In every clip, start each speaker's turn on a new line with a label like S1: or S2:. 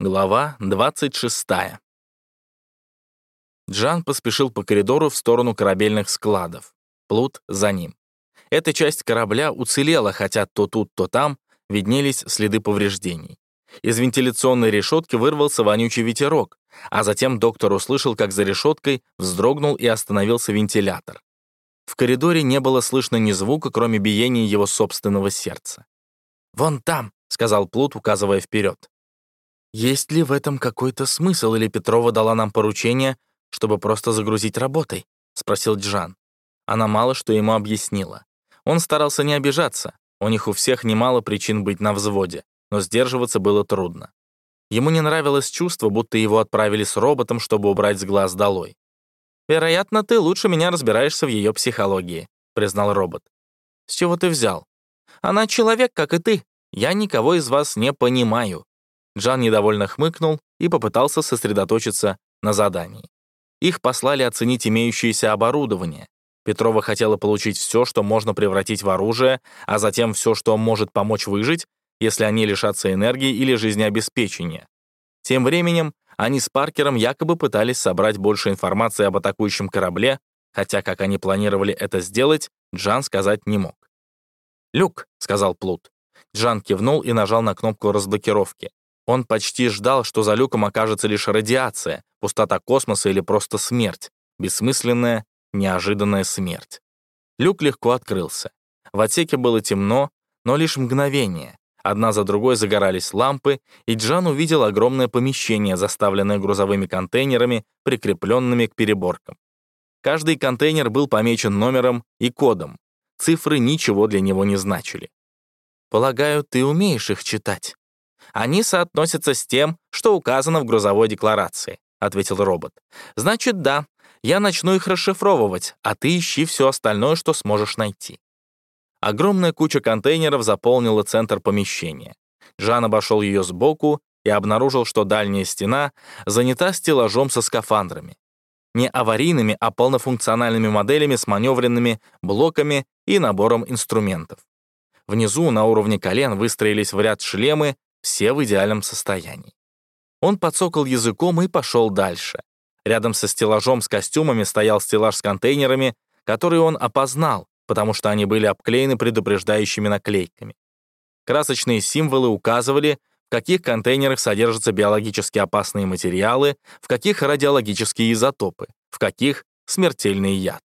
S1: Глава 26. Джан поспешил по коридору в сторону корабельных складов. Плут за ним. Эта часть корабля уцелела, хотя то тут, то там виднелись следы повреждений. Из вентиляционной решетки вырвался вонючий ветерок, а затем доктор услышал, как за решеткой вздрогнул и остановился вентилятор. В коридоре не было слышно ни звука, кроме биения его собственного сердца. «Вон там», — сказал Плут, указывая вперед. Есть ли в этом какой-то смысл, или Петрова дала нам поручение, чтобы просто загрузить работой? Спросил Джан. Она мало что ему объяснила. Он старался не обижаться. У них у всех немало причин быть на взводе, но сдерживаться было трудно. Ему не нравилось чувство, будто его отправили с роботом, чтобы убрать с глаз долой. «Вероятно, ты лучше меня разбираешься в ее психологии», — признал робот. «С чего ты взял? Она человек, как и ты. Я никого из вас не понимаю. Джан недовольно хмыкнул и попытался сосредоточиться на задании. Их послали оценить имеющееся оборудование. Петрова хотела получить все, что можно превратить в оружие, а затем все, что может помочь выжить, если они лишатся энергии или жизнеобеспечения. Тем временем они с Паркером якобы пытались собрать больше информации об атакующем корабле, хотя как они планировали это сделать, Джан сказать не мог. «Люк», — сказал Плут. Джан кивнул и нажал на кнопку разблокировки. Он почти ждал, что за люком окажется лишь радиация, пустота космоса или просто смерть. Бессмысленная, неожиданная смерть. Люк легко открылся. В отсеке было темно, но лишь мгновение. Одна за другой загорались лампы, и Джан увидел огромное помещение, заставленное грузовыми контейнерами, прикрепленными к переборкам. Каждый контейнер был помечен номером и кодом. Цифры ничего для него не значили. «Полагаю, ты умеешь их читать?» Они соотносятся с тем, что указано в грузовой декларации», — ответил робот. «Значит, да, я начну их расшифровывать, а ты ищи все остальное, что сможешь найти». Огромная куча контейнеров заполнила центр помещения. Жан обошел ее сбоку и обнаружил, что дальняя стена занята стеллажом со скафандрами. Не аварийными, а полнофункциональными моделями с маневренными блоками и набором инструментов. Внизу, на уровне колен, выстроились в ряд шлемы все в идеальном состоянии. Он подсокал языком и пошел дальше. Рядом со стеллажом с костюмами стоял стеллаж с контейнерами, который он опознал, потому что они были обклеены предупреждающими наклейками. Красочные символы указывали, в каких контейнерах содержатся биологически опасные материалы, в каких радиологические изотопы, в каких смертельный яд.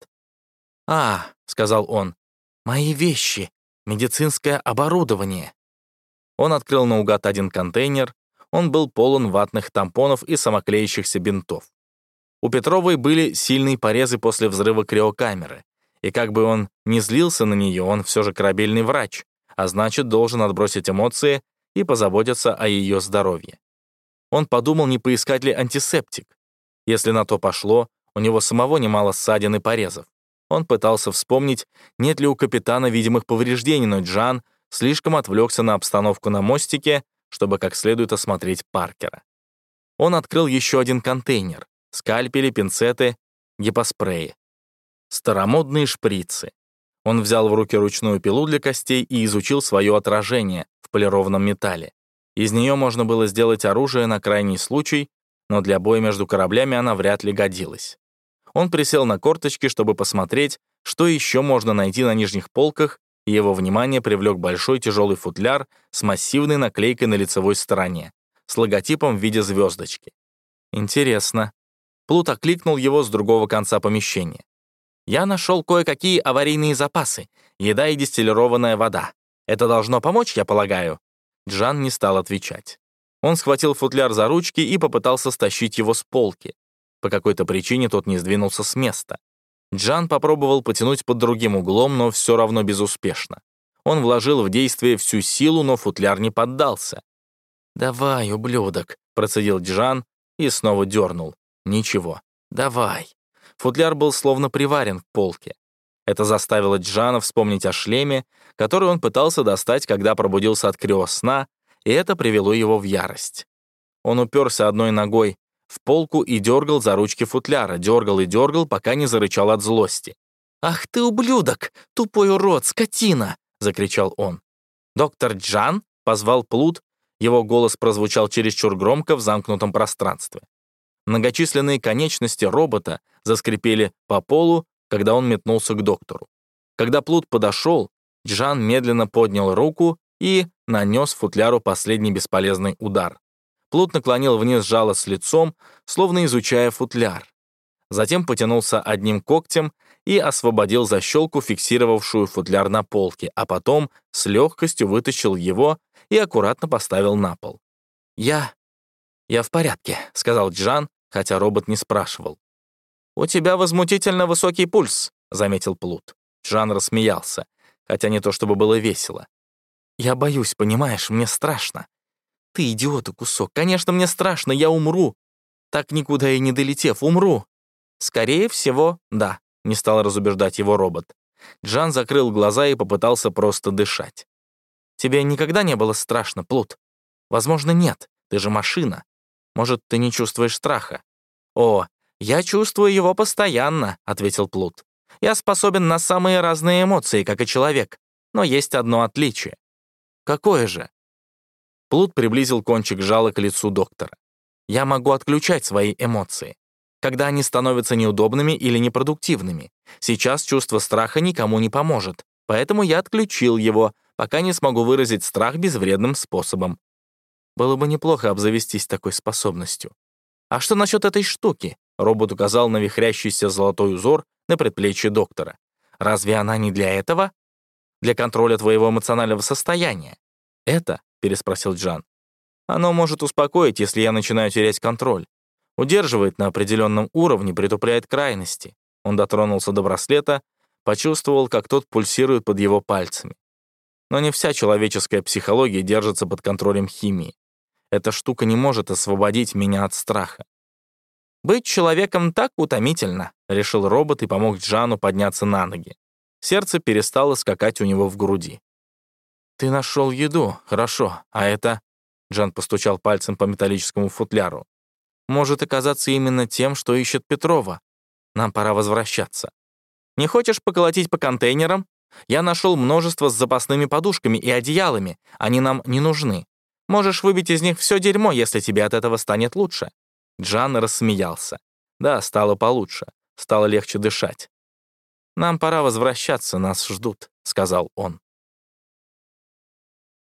S1: «А», — сказал он, — «мои вещи, медицинское оборудование». Он открыл наугад один контейнер, он был полон ватных тампонов и самоклеящихся бинтов. У Петровой были сильные порезы после взрыва криокамеры, и как бы он ни злился на нее, он все же корабельный врач, а значит, должен отбросить эмоции и позаботиться о ее здоровье. Он подумал, не поискать ли антисептик. Если на то пошло, у него самого немало ссадин и порезов. Он пытался вспомнить, нет ли у капитана видимых повреждений, но Джан слишком отвлекся на обстановку на мостике, чтобы как следует осмотреть Паркера. Он открыл еще один контейнер — скальпели, пинцеты, гипоспреи. Старомодные шприцы. Он взял в руки ручную пилу для костей и изучил свое отражение в полированном металле. Из нее можно было сделать оружие на крайний случай, но для боя между кораблями она вряд ли годилась. Он присел на корточки, чтобы посмотреть, что еще можно найти на нижних полках его внимание привлек большой тяжелый футляр с массивной наклейкой на лицевой стороне, с логотипом в виде звездочки. Интересно. Плут окликнул его с другого конца помещения. «Я нашел кое-какие аварийные запасы, еда и дистиллированная вода. Это должно помочь, я полагаю?» Джан не стал отвечать. Он схватил футляр за ручки и попытался стащить его с полки. По какой-то причине тот не сдвинулся с места. Джан попробовал потянуть под другим углом, но все равно безуспешно. Он вложил в действие всю силу, но футляр не поддался. «Давай, ублюдок», — процедил Джан и снова дернул. «Ничего, давай». Футляр был словно приварен к полке. Это заставило Джана вспомнить о шлеме, который он пытался достать, когда пробудился от криосна, и это привело его в ярость. Он уперся одной ногой в полку и дергал за ручки футляра, дергал и дергал, пока не зарычал от злости. «Ах ты, ублюдок! Тупой урод, скотина!» — закричал он. «Доктор Джан?» — позвал Плут, Его голос прозвучал чересчур громко в замкнутом пространстве. Многочисленные конечности робота заскрипели по полу, когда он метнулся к доктору. Когда Плут подошел, Джан медленно поднял руку и нанес футляру последний бесполезный удар. Плут наклонил вниз жало с лицом, словно изучая футляр. Затем потянулся одним когтем и освободил защелку, фиксировавшую футляр на полке, а потом с легкостью вытащил его и аккуратно поставил на пол. «Я... я в порядке», — сказал Джан, хотя робот не спрашивал. «У тебя возмутительно высокий пульс», — заметил Плут. Джан рассмеялся, хотя не то чтобы было весело. «Я боюсь, понимаешь, мне страшно. Ты идиот и кусок. Конечно, мне страшно, я умру. Так никуда и не долетев, умру. Скорее всего, да, не стал разубеждать его робот. Джан закрыл глаза и попытался просто дышать. Тебе никогда не было страшно, Плут? Возможно, нет. Ты же машина. Может, ты не чувствуешь страха? О, я чувствую его постоянно, ответил Плут. Я способен на самые разные эмоции, как и человек. Но есть одно отличие. Какое же? Плут приблизил кончик жала к лицу доктора. «Я могу отключать свои эмоции, когда они становятся неудобными или непродуктивными. Сейчас чувство страха никому не поможет, поэтому я отключил его, пока не смогу выразить страх безвредным способом. Было бы неплохо обзавестись такой способностью. А что насчет этой штуки? Робот указал на вихрящийся золотой узор на предплечье доктора. Разве она не для этого? Для контроля твоего эмоционального состояния. Это — переспросил Джан. «Оно может успокоить, если я начинаю терять контроль. Удерживает на определенном уровне, притупляет крайности». Он дотронулся до браслета, почувствовал, как тот пульсирует под его пальцами. Но не вся человеческая психология держится под контролем химии. Эта штука не может освободить меня от страха. «Быть человеком так утомительно», — решил робот и помог Джану подняться на ноги. Сердце перестало скакать у него в груди. «Ты нашел еду, хорошо, а это...» Джан постучал пальцем по металлическому футляру. «Может оказаться именно тем, что ищет Петрова. Нам пора возвращаться. Не хочешь поколотить по контейнерам? Я нашел множество с запасными подушками и одеялами. Они нам не нужны. Можешь выбить из них все дерьмо, если тебе от этого станет лучше». Джан рассмеялся. «Да, стало получше. Стало легче дышать». «Нам пора возвращаться, нас ждут», — сказал он.